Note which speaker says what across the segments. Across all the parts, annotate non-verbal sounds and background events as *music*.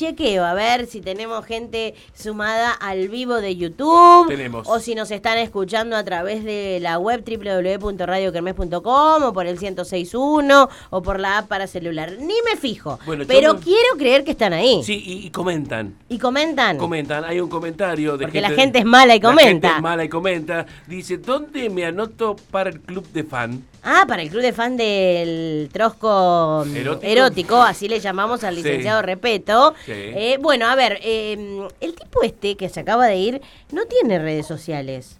Speaker 1: chequeo a ver si tenemos gente sumada al vivo de YouTube.
Speaker 2: Tenemos.
Speaker 1: O si nos están escuchando a través de la web www.radiokermes.com o por el 1061 o por la app para celular. Ni me fijo.
Speaker 2: Bueno,
Speaker 1: pero quiero creer que están ahí.
Speaker 2: Sí, y, y comentan.
Speaker 1: Y comentan.
Speaker 2: Comentan, hay un comentario de
Speaker 1: Porque la gente es mala y
Speaker 2: La gente
Speaker 1: comenta.
Speaker 2: es mala y comenta. Dice, ¿dónde me anoto para el club de fan?
Speaker 1: Ah, para el club de fan del trosco mm,
Speaker 2: Erótico.
Speaker 1: erótico, así le llamamos al
Speaker 2: Sí.
Speaker 1: licenciado Repeto.
Speaker 2: Sí.
Speaker 1: Eh, bueno, a ver, eh, el tipo este que se acaba de ir no tiene redes sociales.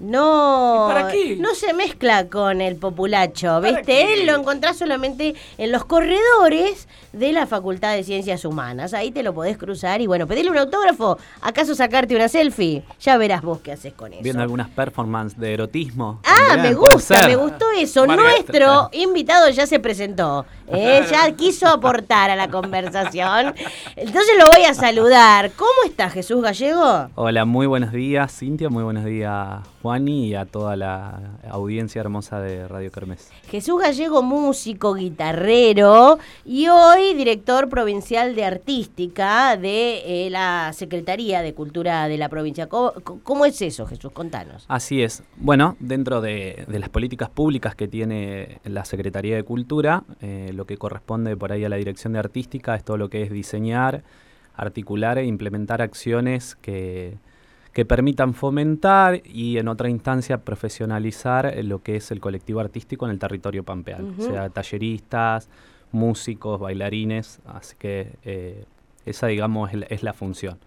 Speaker 1: No,
Speaker 2: ¿Y para qué?
Speaker 1: no se mezcla con el populacho,
Speaker 2: ¿Para
Speaker 1: ¿viste?
Speaker 2: qué?
Speaker 1: Él lo encontrás solamente en los corredores de la Facultad de Ciencias Humanas. Ahí te lo podés cruzar y bueno, pedirle un autógrafo, acaso sacarte una selfie. Ya verás vos qué haces con eso.
Speaker 3: Viendo algunas performances de erotismo.
Speaker 1: Ah, me gusta, me gustó eso.
Speaker 2: Margarita.
Speaker 1: Nuestro invitado ya se presentó. Ya quiso aportar a la conversación. Entonces lo voy a saludar. ¿Cómo está Jesús Gallego?
Speaker 3: Hola, muy buenos días, Cintia, muy buenos días, Juani, y a toda la audiencia hermosa de Radio Kermés.
Speaker 1: Jesús Gallego, músico, guitarrero y hoy director provincial de artística de eh, la Secretaría de Cultura de la provincia. ¿Cómo, cómo es eso, Jesús? Contanos.
Speaker 3: Así es. Bueno, dentro de, de las políticas públicas que tiene la Secretaría de Cultura, eh, lo que corresponde por ahí a la Dirección de Artística es todo lo que es diseñar, articular e implementar acciones que, que permitan fomentar y en otra instancia profesionalizar eh, lo que es el colectivo artístico en el territorio pampeano, o sea, talleristas, músicos, bailarines, así que eh, esa digamos es la- es la función.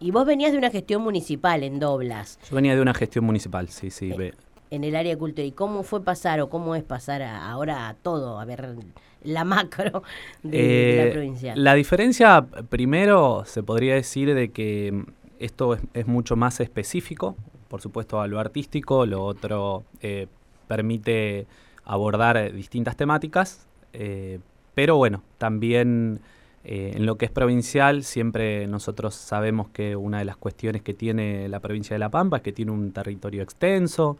Speaker 1: Y vos venías de una gestión municipal en Doblas.
Speaker 3: Yo venía de una gestión municipal, sí, sí. ve-
Speaker 1: en el área de cultura. ¿Y cómo fue pasar o cómo es pasar a- ahora a todo? A ver, la macro de, de
Speaker 3: Eh,
Speaker 1: la provincia.
Speaker 3: La diferencia, primero, se podría decir de que mm, esto es, es mucho más específico, por supuesto, a lo artístico, lo otro eh, permite abordar distintas temáticas, eh, pero bueno, también eh, en lo que es provincial, siempre nosotros sabemos que una de las cuestiones que tiene la provincia de La Pampa es que tiene un territorio extenso,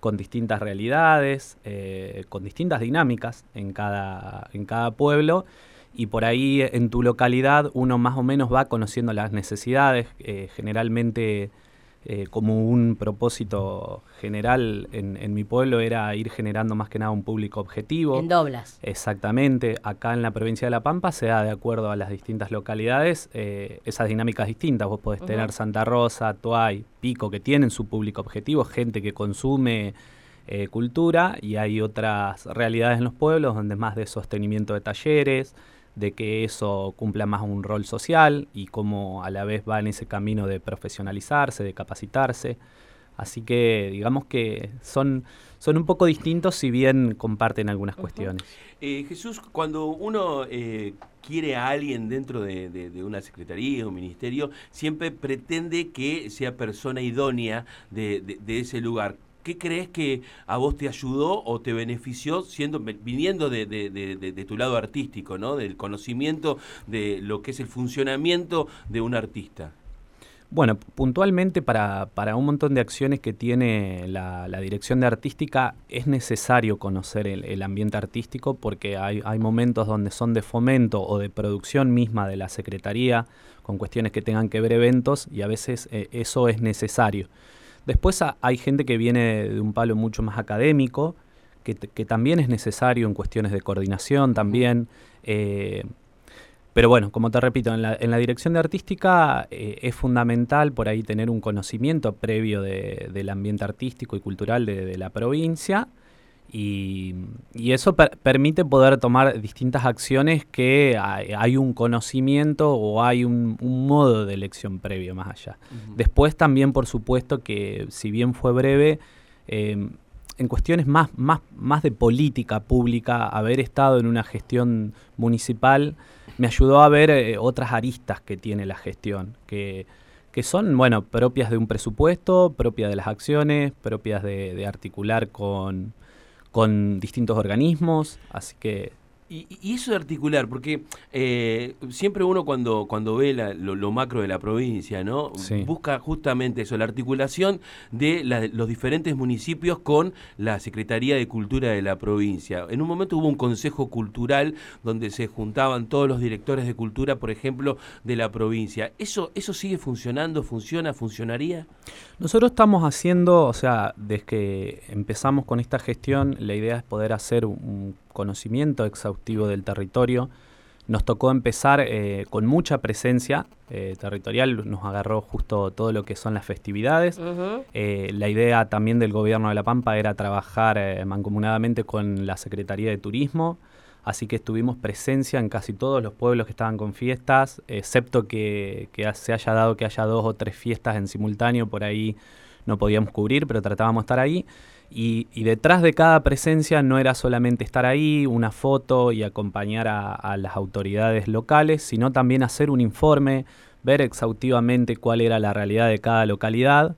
Speaker 3: con distintas realidades, eh, con distintas dinámicas en cada, en cada pueblo. Y por ahí en tu localidad uno más o menos va conociendo las necesidades. eh, generalmente eh, como un propósito general en, en mi pueblo era ir generando más que nada un público objetivo.
Speaker 1: En Doblas.
Speaker 3: Exactamente, acá en la provincia de La Pampa se da de acuerdo a las distintas localidades eh, esas dinámicas distintas. Vos podés tener Santa Rosa, Tuay, Pico, que tienen su público objetivo, gente que consume eh, cultura, y hay otras realidades en los pueblos donde es más de sostenimiento de talleres, de que eso cumpla más un rol social y cómo a la vez va en ese camino de profesionalizarse, de capacitarse. Así que digamos que son, son un poco distintos si bien comparten algunas cuestiones.
Speaker 2: Eh, Jesús, cuando uno eh, quiere a alguien dentro de, de- de una secretaría o un ministerio, siempre pretende que sea persona idónea de ese lugar. ¿Qué crees que a vos te ayudó o te benefició siendo viniendo de, tu lado artístico. Del conocimiento de lo que es el funcionamiento de un artista.
Speaker 3: Bueno, puntualmente para, un montón de acciones que tiene la, dirección de artística es necesario conocer el, ambiente artístico porque hay, hay momentos donde son de fomento o de producción misma de la Secretaría con cuestiones que tengan que ver eventos y a veces eh, eso es necesario. Después a- hay gente que viene de un palo mucho más académico, que, también es necesario en cuestiones de coordinación también. eh, pero bueno, como te repito, en la, en la dirección de artística eh, es fundamental por ahí tener un conocimiento previo de- del ambiente artístico y cultural de, de la provincia y, y eso per- permite poder tomar distintas acciones que hay, un conocimiento o hay un, un modo de elección previo más allá. Después también, por supuesto, que si bien fue breve, eh, en cuestiones más, más, más de política pública, haber estado en una gestión municipal me ayudó a ver eh, otras aristas que tiene la gestión, que, que son, bueno, propias de un presupuesto, propias de las acciones, propias de, de articular con, con distintos organismos, así que
Speaker 2: Y, eso de articular, porque eh, siempre uno cuando, cuando ve lo, macro de la provincia, ¿no? Busca justamente eso, la articulación de los diferentes municipios con la Secretaría de Cultura de la provincia. En un momento hubo un consejo cultural donde se juntaban todos los directores de cultura, por ejemplo, de la provincia. ¿Eso, eso sigue funcionando? ¿Funciona? ¿Funcionaría?
Speaker 3: Nosotros estamos haciendo, o sea, desde que empezamos con esta gestión, la idea es poder hacer un conocimiento exhaustivo del territorio. Nos tocó empezar eh, con mucha presencia eh, territorial, nos agarró justo todo lo que son las festividades. Eh, la idea también del gobierno de La Pampa era trabajar mancomunadamente con la Secretaría de Turismo, así que estuvimos presencia en casi todos los pueblos que estaban con fiestas, excepto que, que se haya dado que haya dos o tres fiestas en simultáneo, por ahí no podíamos cubrir, pero tratábamos de estar ahí. Y, detrás de cada presencia no era solamente estar ahí, una foto y acompañar a, las autoridades locales, sino también hacer un informe, ver exhaustivamente cuál era la realidad de cada localidad.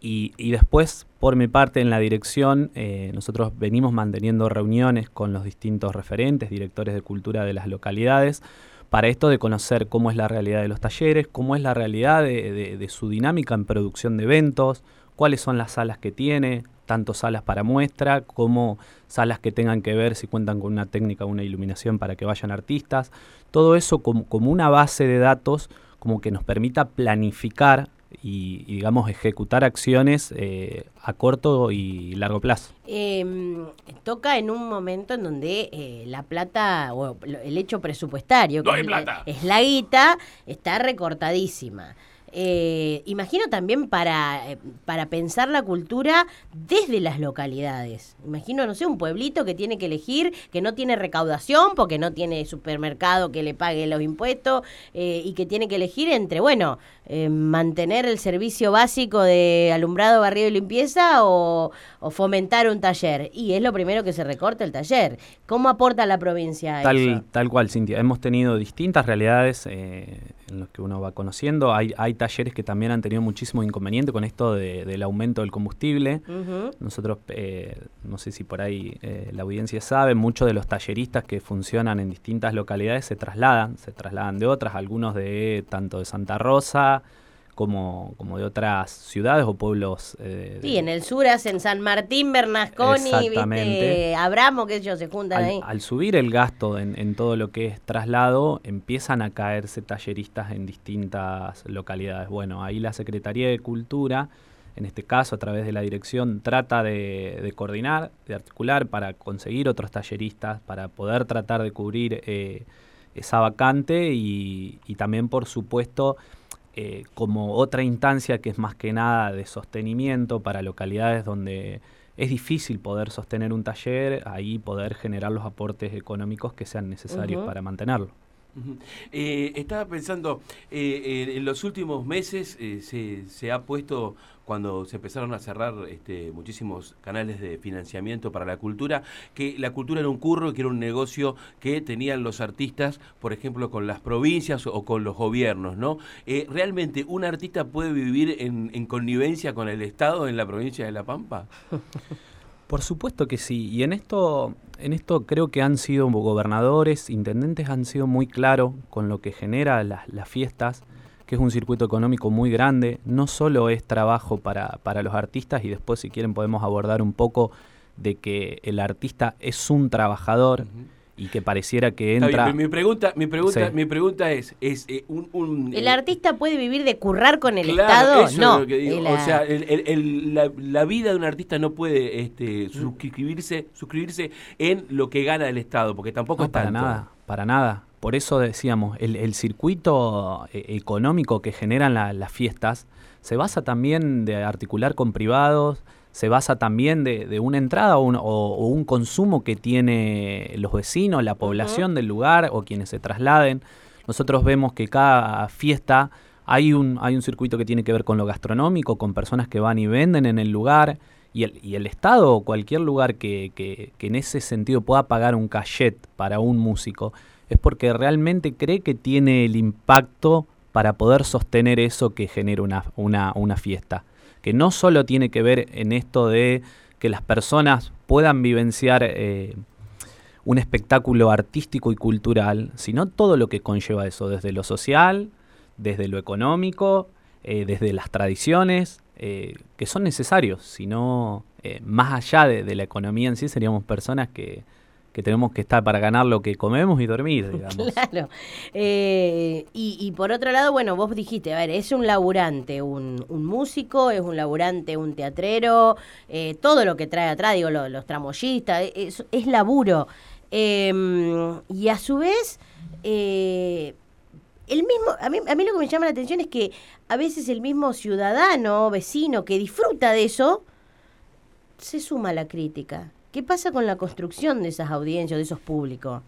Speaker 3: Y, después, por mi parte, en la dirección, eh, nosotros venimos manteniendo reuniones con los distintos referentes, directores de cultura de las localidades, para esto de conocer cómo es la realidad de los talleres, cómo es la realidad de su dinámica en producción de eventos, cuáles son las salas que tiene, tanto salas para muestra como salas que tengan que ver si cuentan con una técnica o una iluminación para que vayan artistas. Todo eso como, una base de datos como que nos permita planificar y, digamos ejecutar acciones eh, a corto y largo plazo.
Speaker 1: Em, toca en un momento en donde eh, la plata o el hecho presupuestario, que es la guita, está recortadísima. Eh, imagino también para, eh, para pensar la cultura desde las localidades. Imagino, no sé, un pueblito que tiene que elegir, que no tiene recaudación porque no tiene supermercado que le pague los impuestos eh, y que tiene que elegir entre, bueno, mantener el servicio básico de alumbrado, barrido y limpieza o, fomentar un taller. Y es lo primero que se recorta el taller. ¿Cómo aporta la provincia a
Speaker 3: tal,
Speaker 1: eso?
Speaker 3: Tal cual, Cintia. Hemos tenido distintas realidades en las que uno va conociendo. Hay, hay talleres que también han tenido muchísimo inconveniente con esto del aumento del combustible. Nosotros, eh, no sé si por ahí eh, la audiencia sabe, muchos de los talleristas que funcionan en distintas localidades se trasladan, se trasladan de otras, algunos de tanto de Santa Rosa, como, como de otras ciudades o pueblos.
Speaker 1: Eh, sí, en el Suras, en San Martín, Bernasconi, ¿viste? Abramo, que ellos se juntan ahí.
Speaker 3: Al subir el gasto en, todo lo que es traslado, empiezan a caerse talleristas en distintas localidades. Bueno, ahí la Secretaría de Cultura, en este caso a través de la dirección, trata de, coordinar, de articular para conseguir otros talleristas, para poder tratar de cubrir eh, esa vacante y, y también, por supuesto, eh, como otra instancia que es más que nada de sostenimiento para localidades donde es difícil poder sostener un taller, ahí poder generar los aportes económicos que sean necesarios para mantenerlo.
Speaker 2: Eh, estaba pensando, eh, en los últimos meses se, se, ha puesto cuando se empezaron a cerrar este, muchísimos canales de financiamiento para la cultura, que la cultura era un curro, que era un negocio que tenían los artistas, por ejemplo, con las provincias o con los gobiernos, ¿no? Eh, ¿Realmente un artista puede vivir en connivencia con el Estado en la provincia de La Pampa? *laughs*
Speaker 3: Por supuesto que sí, y en esto, en esto creo que han sido gobernadores, intendentes han sido muy claros con lo que genera las, fiestas que es un circuito económico muy grande, no solo es trabajo para, para los artistas y después si quieren podemos abordar un poco de que el artista es un trabajador. Y que pareciera que entra.
Speaker 2: mi pregunta, mi pregunta, mi pregunta es, es eh, un,
Speaker 1: el eh, artista puede vivir de currar con el Estado, no.
Speaker 2: O sea, la, vida de un artista no puede este, suscribirse, suscribirse en lo que gana el Estado, porque tampoco es
Speaker 3: para nada, para nada. Por eso decíamos, el, circuito eh, económico que generan las fiestas se basa también de articular con privados, se basa también de, una entrada o un, consumo que tiene los vecinos, la población del lugar o quienes se trasladen. Nosotros vemos que cada fiesta hay un, hay un circuito que tiene que ver con lo gastronómico, con personas que van y venden en el lugar. Y el, y el Estado o cualquier lugar que, que, que en ese sentido pueda pagar un cachet para un músico, es porque realmente cree que tiene el impacto para poder sostener eso que genera una, una, una fiesta. Que no solo tiene que ver en esto de que las personas puedan vivenciar eh, un espectáculo artístico y cultural, sino todo lo que conlleva eso, desde lo social, desde lo económico, eh, desde las tradiciones, eh, que son necesarios, sino más allá de, la economía en sí, seríamos personas que, tenemos que estar para ganar lo que comemos y dormir, *laughs* digamos.
Speaker 1: Claro. y, por otro lado, bueno, vos dijiste, a ver, es un laburante, un, músico, es un laburante, un teatrero, todo lo que trae atrás, digo, los, tramoyistas, es, es laburo. Em, y a su vez, el mismo, a mí, a mí lo que me llama la atención es que a veces el mismo ciudadano, vecino que disfruta de eso, se suma a la crítica. ¿Qué pasa con la construcción de esas audiencias, de esos públicos?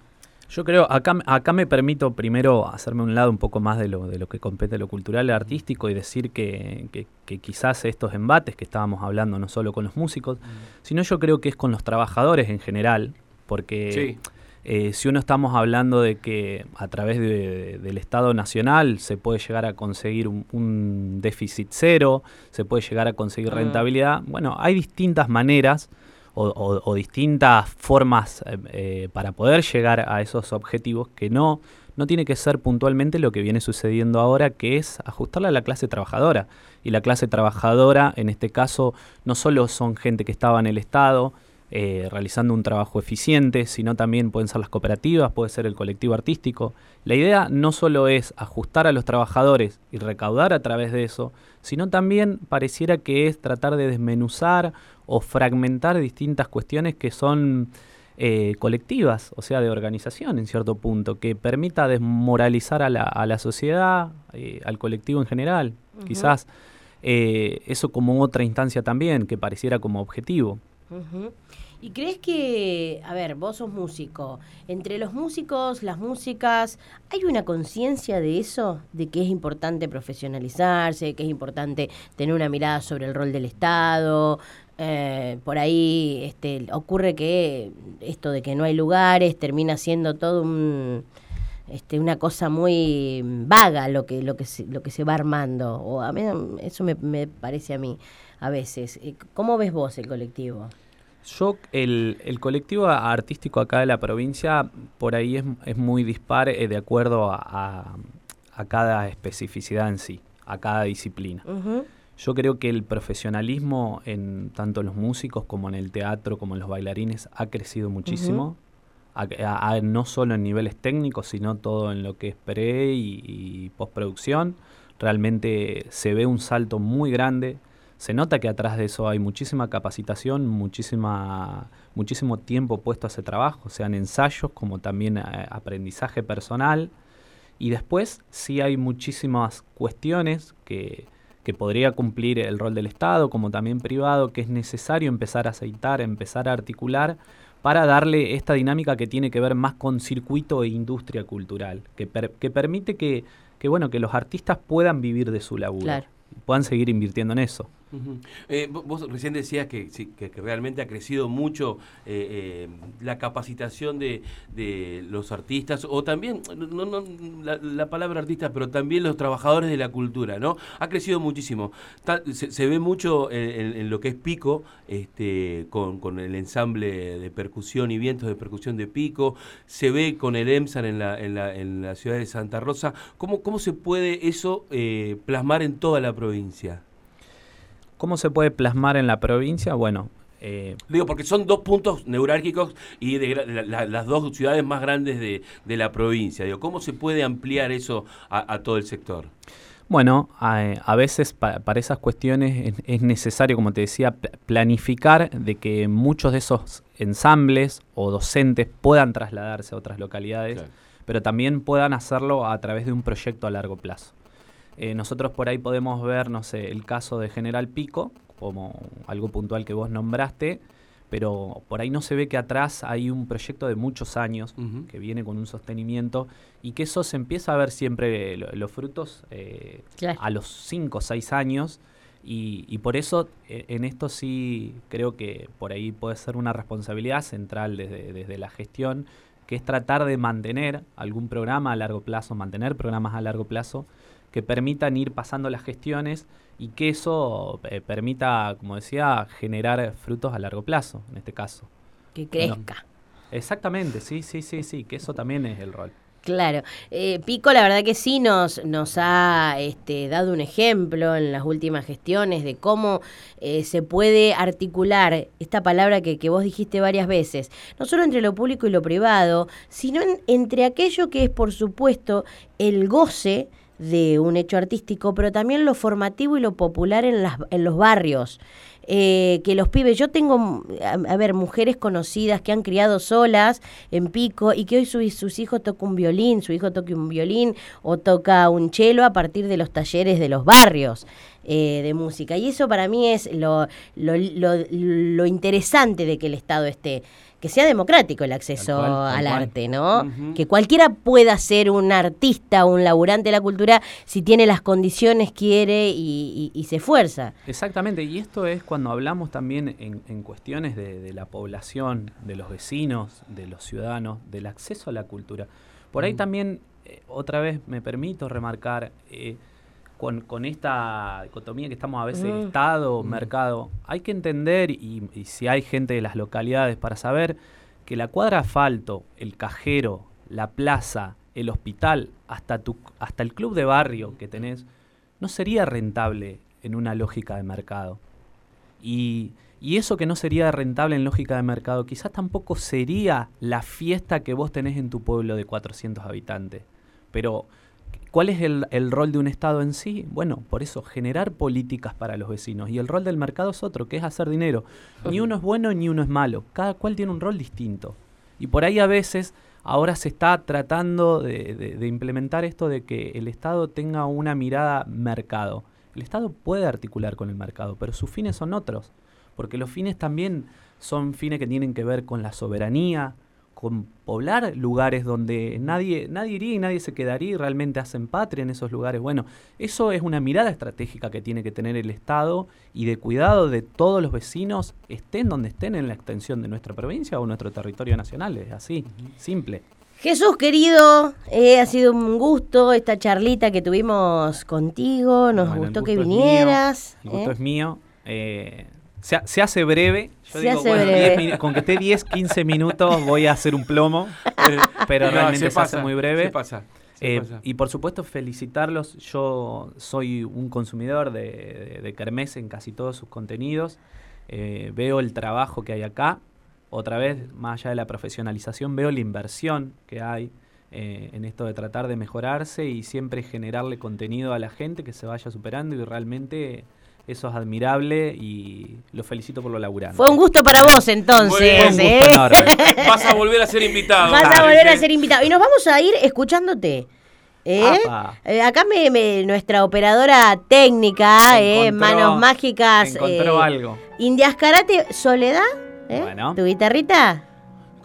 Speaker 3: Yo creo, acá, acá me permito primero hacerme un lado un poco más de lo, de lo que compete lo cultural y artístico y decir que, que, quizás estos embates que estábamos hablando no solo con los músicos, mm. sino yo creo que es con los trabajadores en general, porque eh, si uno estamos hablando de que a través del Estado Nacional se puede llegar a conseguir un, déficit cero, se puede llegar a conseguir mm. rentabilidad, bueno, hay distintas maneras o, distintas formas eh, eh, para poder llegar a esos objetivos que no, no tiene que ser puntualmente lo que viene sucediendo ahora, que es ajustarle a la clase trabajadora. Y la clase trabajadora, en este caso, no solo son gente que estaba en el Estado, eh, realizando un trabajo eficiente, sino también pueden ser las cooperativas, puede ser el colectivo artístico. La idea no solo es ajustar a los trabajadores y recaudar a través de eso, sino también pareciera que es tratar de desmenuzar o fragmentar distintas cuestiones que son eh, colectivas, o sea, de organización en cierto punto, que permita desmoralizar a la, sociedad, eh, al colectivo en general. Quizás eso como otra instancia también, que pareciera como objetivo.
Speaker 1: ¿Y crees que, a ver, vos sos músico, entre los músicos, las músicas, ¿hay una conciencia de eso? De que es importante profesionalizarse, que es importante tener una mirada sobre el rol del Estado. Eh, por ahí este, ocurre que esto de que no hay lugares termina siendo todo un, este, una cosa muy vaga lo que, lo que, se, lo que se va armando. O a mí, eso me, me parece a mí a veces. Eh, ¿Cómo ves vos el colectivo?
Speaker 3: Yo, el, el, colectivo artístico acá de la provincia, por ahí es, es muy dispar eh, de acuerdo a, a, cada especificidad en sí, a cada disciplina. Yo creo que el profesionalismo en tanto los músicos como en el teatro, como en los bailarines, ha crecido muchísimo. no solo en niveles técnicos, sino todo en lo que es pre y, y postproducción. Realmente se ve un salto muy grande se nota que atrás de eso hay muchísima capacitación, muchísima, muchísimo tiempo puesto a ese trabajo, sean ensayos como también eh, aprendizaje personal. Y después sí hay muchísimas cuestiones que, que podría cumplir el rol del Estado como también privado, que es necesario empezar a aceitar, empezar a articular para darle esta dinámica que tiene que ver más con circuito e industria cultural, que, que permite que, que, bueno, que los artistas puedan vivir de su laburo, puedan seguir invirtiendo en eso.
Speaker 2: Eh, vos recién decías que, que, realmente ha crecido mucho eh, eh, la capacitación de, los artistas, o también, no, no la, palabra artista, pero también los trabajadores de la cultura, ¿no? Ha crecido muchísimo. se, ve mucho en, lo que es Pico, este, con, el ensamble de percusión y vientos de percusión de Pico, se ve con el EMSAN en la, en la, en la ciudad de Santa Rosa. ¿Cómo, cómo se puede eso plasmar en toda la provincia?
Speaker 3: ¿Cómo se puede plasmar en la provincia? Bueno,
Speaker 2: eh, Digo, porque son dos puntos neurálgicos y de, las dos ciudades más grandes de, la provincia. Digo, ¿cómo se puede ampliar eso a, todo el sector?
Speaker 3: Bueno, a, veces para esas cuestiones es, necesario, como te decía, planificar de que muchos de esos ensambles o docentes puedan trasladarse a otras localidades, pero también puedan hacerlo a través de un proyecto a largo plazo. Eh, nosotros por ahí podemos ver, no sé, el caso de General Pico, como algo puntual que vos nombraste, pero por ahí no se ve que atrás hay un proyecto de muchos años que viene con un sostenimiento y que eso se empieza a ver siempre los frutos eh, a los 5 o 6 años. Y, por eso e, en esto sí creo que por ahí puede ser una responsabilidad central desde, desde la gestión, que es tratar de mantener algún programa a largo plazo, mantener programas a largo plazo que permitan ir pasando las gestiones y que eso eh, permita, como decía, generar frutos a largo plazo, en este caso.
Speaker 1: Que crezca.
Speaker 3: Exactamente, sí, sí, sí, sí, que eso también es el rol.
Speaker 1: Claro. Eh, Pico, la verdad que sí nos, nos ha este, dado un ejemplo en las últimas gestiones de cómo eh, se puede articular esta palabra que, que, vos dijiste varias veces, no solo entre lo público y lo privado, sino entre aquello que es, por supuesto, el goce de un hecho artístico, pero también lo formativo y lo popular en, las, en los barrios. Eh, que los pibes, yo tengo, a, ver, mujeres conocidas que han criado solas en pico y que hoy sus hijos tocan un violín, su hijo toca un violín o toca un cello a partir de los talleres de los barrios. Eh, de música. Y eso para mí es lo, lo, lo interesante de que el Estado esté que sea democrático el acceso al arte, ¿no? Que cualquiera pueda ser un artista, un laburante de la cultura, si tiene las condiciones, quiere y, se esfuerza.
Speaker 3: Exactamente, y esto es cuando hablamos también en, cuestiones de, la población, de los vecinos, de los ciudadanos, del acceso a la cultura. Por ahí también, eh, otra vez me permito remarcar, eh, con, esta dicotomía que estamos a veces mm. Estado, mm. mercado, hay que entender, y, si hay gente de las localidades para saber, que la cuadra asfalto, el cajero, la plaza, el hospital, hasta, tu, hasta el club de barrio que tenés, no sería rentable en una lógica de mercado. Y, y eso que no sería rentable en lógica de mercado, quizás tampoco sería la fiesta que vos tenés en tu pueblo de 400 habitantes. Pero ¿Cuál es el, rol de un Estado en sí? Bueno, por eso, generar políticas para los vecinos. Y el rol del mercado es otro, que es hacer dinero. Ni uno es bueno ni uno es malo. Cada cual tiene un rol distinto. Y por ahí a veces ahora se está tratando de, implementar esto de que el Estado tenga una mirada mercado. El Estado puede articular con el mercado, pero sus fines son otros. Porque los fines también son fines que tienen que ver con la soberanía, con poblar lugares donde nadie, nadie iría y nadie se quedaría y realmente hacen patria en esos lugares. Bueno, eso es una mirada estratégica que tiene que tener el Estado y de cuidado de todos los vecinos, estén donde estén en la extensión de nuestra provincia o nuestro territorio nacional. Es así, simple.
Speaker 1: Jesús querido, eh, ha sido un gusto esta charlita que tuvimos contigo, nos gustó que vinieras.
Speaker 3: el gusto es mío. Eh, se, hace breve. Yo digo, bueno, con que esté 10, 15 minutos voy a hacer un plomo, pero realmente se, hace muy breve.
Speaker 2: pasa.
Speaker 3: Eh, y por supuesto felicitarlos, yo soy un consumidor de, de, Kermés en casi todos sus contenidos, eh, veo el trabajo que hay acá, otra vez, más allá de la profesionalización, veo la inversión que hay eh, en esto de tratar de mejorarse y siempre generarle contenido a la gente que se vaya superando y realmente eso es admirable y lo felicito por lo laburante.
Speaker 1: Fue un gusto para vos entonces. ¿eh? *laughs*
Speaker 2: Vas a volver a ser invitado.
Speaker 1: Vas a volver a ser invitado. Y nos vamos a ir escuchándote. ¿Eh? eh acá me, nuestra operadora técnica, eh, manos mágicas.
Speaker 3: Encontró algo.
Speaker 1: Indias Karate, Soledad. Bueno. ¿Tu guitarrita?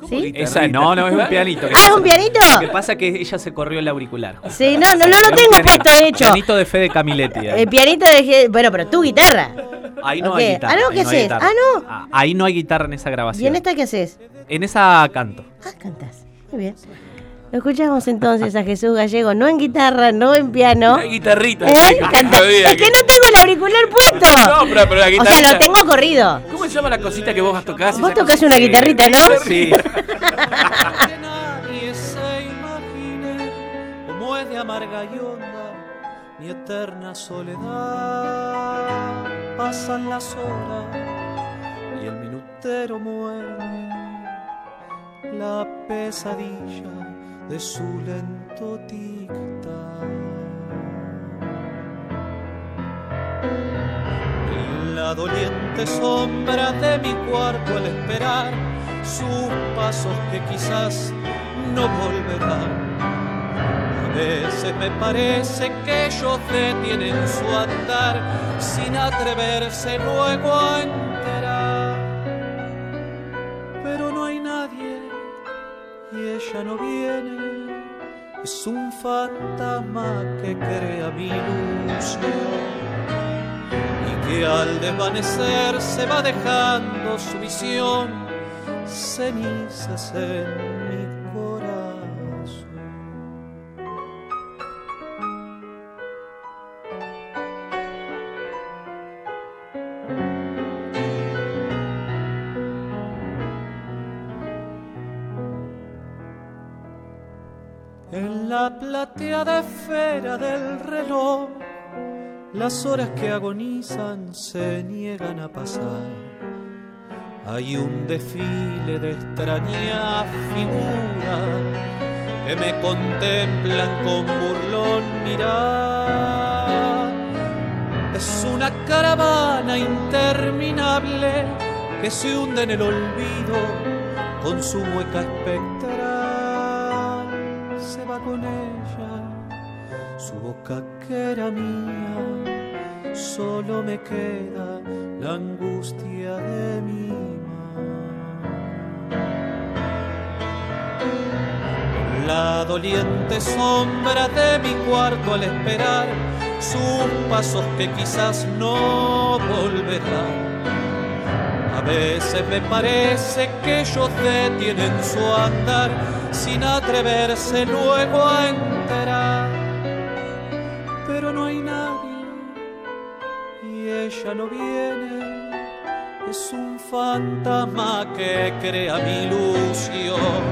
Speaker 3: ¿Sí? Esa, no, no, es un pianito.
Speaker 1: ¿Ah, es un pianito?
Speaker 3: Lo que pasa es que ella se corrió el auricular.
Speaker 1: Sí, no, no, no lo tengo puesto, de hecho.
Speaker 3: Pianito de Fede Camiletti.
Speaker 1: El pianito de... Bueno, pero tu guitarra.
Speaker 3: Ahí no hay guitarra.
Speaker 1: Ah, no, ¿qué haces? Ah, no.
Speaker 3: Ah, ahí no hay guitarra en esa grabación.
Speaker 1: ¿Y en esta qué haces?
Speaker 3: En esa canto.
Speaker 1: Ah, cantas. Muy bien. Lo escuchamos entonces a Jesús Gallego, no en guitarra, no en piano.
Speaker 2: Hay guitarrita.
Speaker 1: ¿Eh? Es que no tengo el auricular puesto. No, pero, pero la guitarra. O sea, lo tengo corrido.
Speaker 2: ¿Cómo se llama la cosita que vos vas a tocar?
Speaker 1: Vos tocas una guitarrita, ¿no?
Speaker 3: Sí. *laughs*
Speaker 4: nadie se imagine cómo es de amarga y honda mi eterna soledad. Pasan las horas y el minutero muere. La pesadilla de su lento tic-tac. La doliente sombra de mi cuarto al esperar sus pasos que quizás no volverán. A veces me parece que ellos detienen su andar sin atreverse luego a enterar. Y ella no viene. Es un fantasma que crea mi ilusión y que al desvanecer se va dejando su visión, cenizas en
Speaker 3: del reloj, las horas que agonizan se niegan a pasar. Hay un desfile de extrañas figuras que me contemplan con burlón mirar. Es una caravana interminable que se hunde en el olvido con su mueca espectral. Se va con ella, su boca que era mía, solo me queda la angustia de mi La doliente sombra de mi cuarto al esperar sus pasos que quizás no volverán a veces me parece que ellos detienen su andar sin atreverse luego a enterar. No viene. Es un fantasma que crea mi ilusión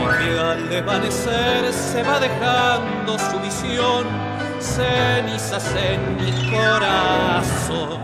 Speaker 3: y que al desvanecer se va dejando su visión cenizas en mi corazón.